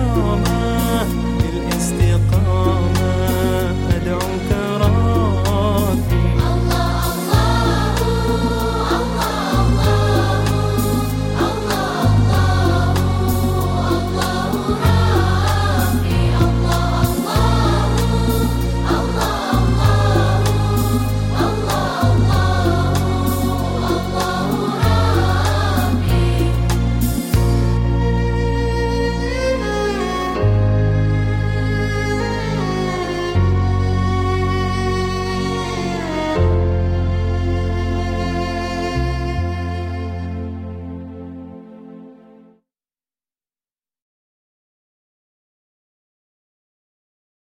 come